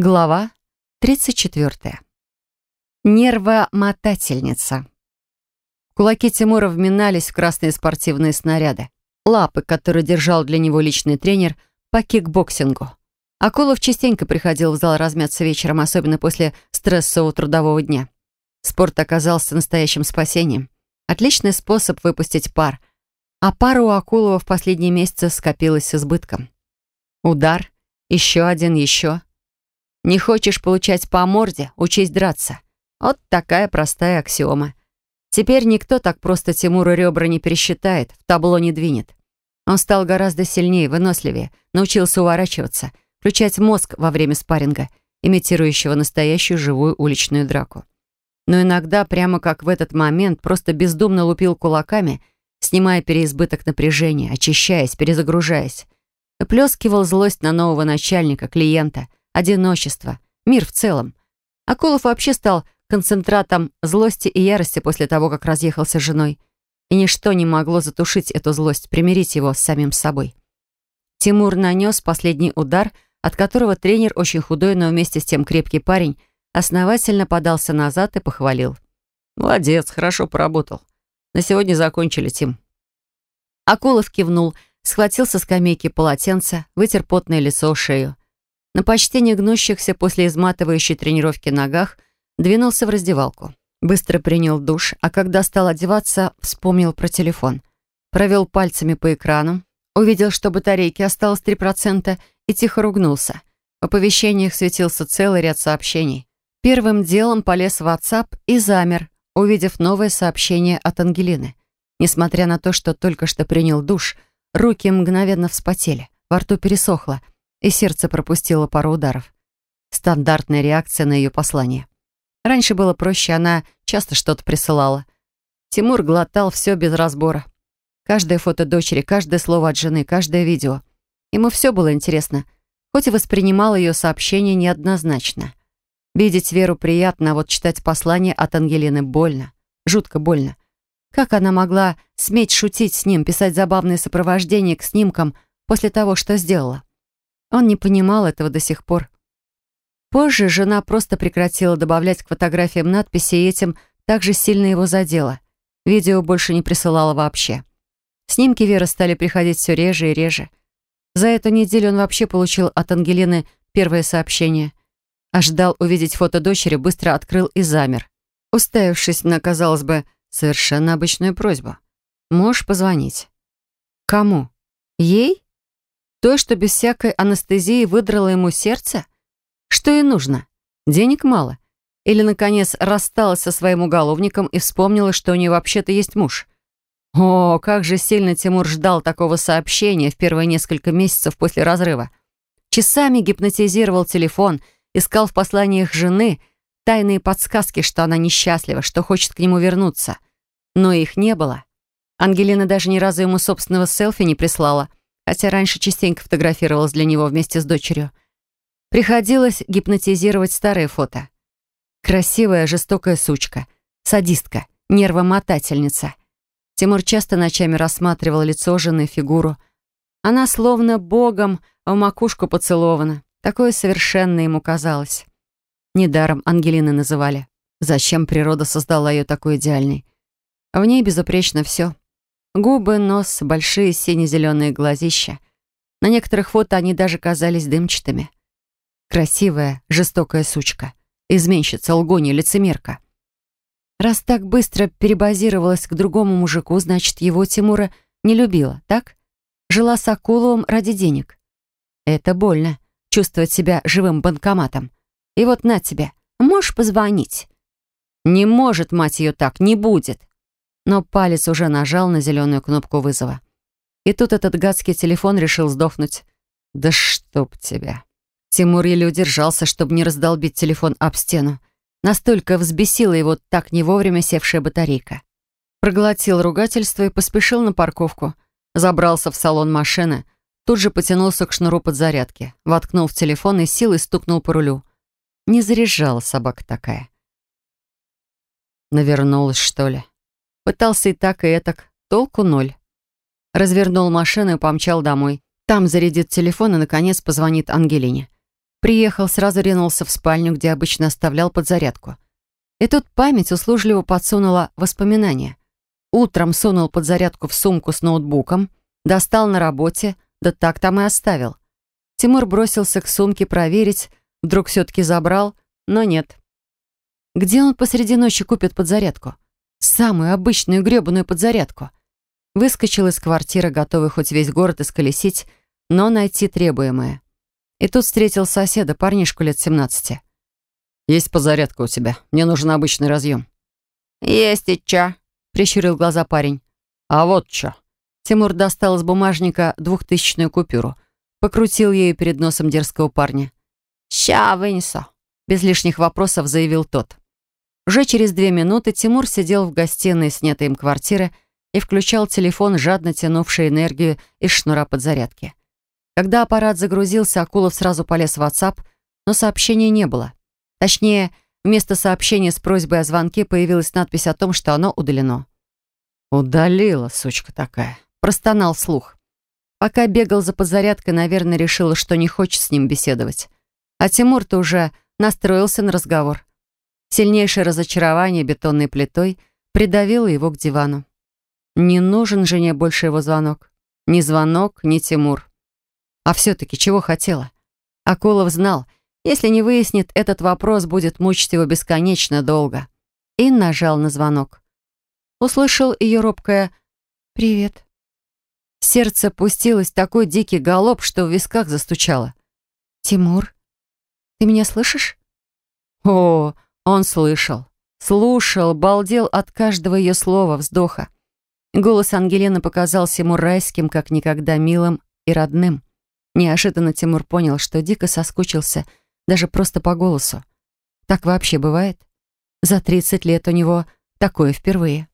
Глава 34. Нервомотательница. Кулаки Тимура вминались в красные спортивные снаряды. Лапы, которые держал для него личный тренер по кикбоксингу. Акулов частенько приходил в зал размяться вечером, особенно после стрессового трудового дня. Спорт оказался настоящим спасением. Отличный способ выпустить пар. А пара у Акулова в последние месяцы скопилась с избытком. Удар, еще один, еще — не хочешь получать по морде, учись драться. Вот такая простая аксиома. Теперь никто так просто Тимуру ребра не пересчитает, в табло не двинет. Он стал гораздо сильнее, выносливее, научился уворачиваться, включать мозг во время спарринга, имитирующего настоящую живую уличную драку. Но иногда, прямо как в этот момент, просто бездумно лупил кулаками, снимая переизбыток напряжения, очищаясь, перезагружаясь. Выплескивал злость на нового начальника, клиента, одиночество, мир в целом. Акулов вообще стал концентратом злости и ярости после того, как разъехался с женой. И ничто не могло затушить эту злость, примирить его с самим собой. Тимур нанес последний удар, от которого тренер, очень худой, но вместе с тем крепкий парень, основательно подался назад и похвалил. «Молодец, хорошо поработал. На сегодня закончили, Тим». Акулов кивнул, схватил со скамейки полотенце, вытер потное лицо, шею на почти не гнущихся после изматывающей тренировки ногах, двинулся в раздевалку. Быстро принял душ, а когда стал одеваться, вспомнил про телефон. Провел пальцами по экрану, увидел, что батарейки осталось 3% и тихо ругнулся. В оповещениях светился целый ряд сообщений. Первым делом полез в WhatsApp и замер, увидев новое сообщение от Ангелины. Несмотря на то, что только что принял душ, руки мгновенно вспотели, во рту пересохло — и сердце пропустило пару ударов. Стандартная реакция на ее послание. Раньше было проще, она часто что-то присылала. Тимур глотал все без разбора. Каждое фото дочери, каждое слово от жены, каждое видео. Ему все было интересно, хоть и воспринимал ее сообщение неоднозначно. Видеть Веру приятно, а вот читать послание от Ангелины больно. Жутко больно. Как она могла сметь шутить с ним, писать забавные сопровождения к снимкам после того, что сделала? Он не понимал этого до сих пор. Позже жена просто прекратила добавлять к фотографиям надписи и этим также сильно его задела. Видео больше не присылала вообще. Снимки Веры стали приходить все реже и реже. За эту неделю он вообще получил от Ангелины первое сообщение. А ждал увидеть фото дочери, быстро открыл и замер, уставившись на, казалось бы, совершенно обычную просьбу. «Можешь позвонить?» «Кому? Ей?» Той, что без всякой анестезии выдрала ему сердце? Что ей нужно? Денег мало? Или, наконец, рассталась со своим уголовником и вспомнила, что у нее вообще-то есть муж? О, как же сильно Тимур ждал такого сообщения в первые несколько месяцев после разрыва. Часами гипнотизировал телефон, искал в посланиях жены тайные подсказки, что она несчастлива, что хочет к нему вернуться. Но их не было. Ангелина даже ни разу ему собственного селфи не прислала — хотя раньше частенько фотографировалась для него вместе с дочерью. Приходилось гипнотизировать старые фото. Красивая, жестокая сучка, садистка, нервомотательница. Тимур часто ночами рассматривал лицо жены, фигуру. Она словно богом в макушку поцелована. Такое совершенно ему казалось. Недаром Ангелины называли. Зачем природа создала ее такой идеальной? В ней безупречно все. Губы, нос, большие сине-зеленые глазища. На некоторых фото они даже казались дымчатыми. Красивая, жестокая сучка. Изменщица, лгунья, лицемерка. Раз так быстро перебазировалась к другому мужику, значит, его Тимура не любила, так? Жила с Акуловым ради денег. Это больно, чувствовать себя живым банкоматом. И вот на тебе, можешь позвонить? Не может, мать ее, так, не будет но палец уже нажал на зеленую кнопку вызова. И тут этот гадский телефон решил сдохнуть. «Да чтоб тебя!» Тимур еле удержался, чтобы не раздолбить телефон об стену. Настолько взбесила его так не вовремя севшая батарейка. Проглотил ругательство и поспешил на парковку. Забрался в салон машины, тут же потянулся к шнуру подзарядки, воткнул в телефон и силой стукнул по рулю. Не заряжала собака такая. Навернулась, что ли? Пытался и так, и этак. Толку ноль. Развернул машину и помчал домой. Там зарядит телефон и, наконец, позвонит Ангелине. Приехал, сразу ринулся в спальню, где обычно оставлял подзарядку. И тут память услужливо подсунула воспоминания. Утром сунул подзарядку в сумку с ноутбуком, достал на работе, да так там и оставил. Тимур бросился к сумке проверить, вдруг все-таки забрал, но нет. Где он посреди ночи купит подзарядку? Самую обычную гребаную подзарядку. Выскочил из квартиры, готовый хоть весь город исколесить, но найти требуемое. И тут встретил соседа, парнишку лет 17. «Есть подзарядка у тебя. Мне нужен обычный разъем». «Есть и чё?» — прищурил глаза парень. «А вот чё». Тимур достал из бумажника двухтысячную купюру, покрутил ею перед носом дерзкого парня. «Ща вынесу», — без лишних вопросов заявил тот. Уже через две минуты Тимур сидел в гостиной снятой им квартиры и включал телефон, жадно тянувший энергию из шнура подзарядки. Когда аппарат загрузился, Акулов сразу полез в WhatsApp, но сообщения не было. Точнее, вместо сообщения с просьбой о звонке появилась надпись о том, что оно удалено. «Удалила, сучка такая», — простонал слух. Пока бегал за подзарядкой, наверное, решила, что не хочет с ним беседовать. А Тимур-то уже настроился на разговор. Сильнейшее разочарование бетонной плитой придавило его к дивану. Не нужен жене больше его звонок. Ни звонок, ни Тимур. А все-таки чего хотела? Акулов знал, если не выяснит этот вопрос, будет мучить его бесконечно долго. И нажал на звонок. Услышал ее робкое «Привет». Сердце пустилось такой дикий галоп, что в висках застучало. «Тимур, ты меня слышишь?» О, он слышал, слушал, балдел от каждого ее слова, вздоха. Голос Ангелины показался ему райским, как никогда милым и родным. Неожиданно Тимур понял, что дико соскучился даже просто по голосу. Так вообще бывает? За 30 лет у него такое впервые.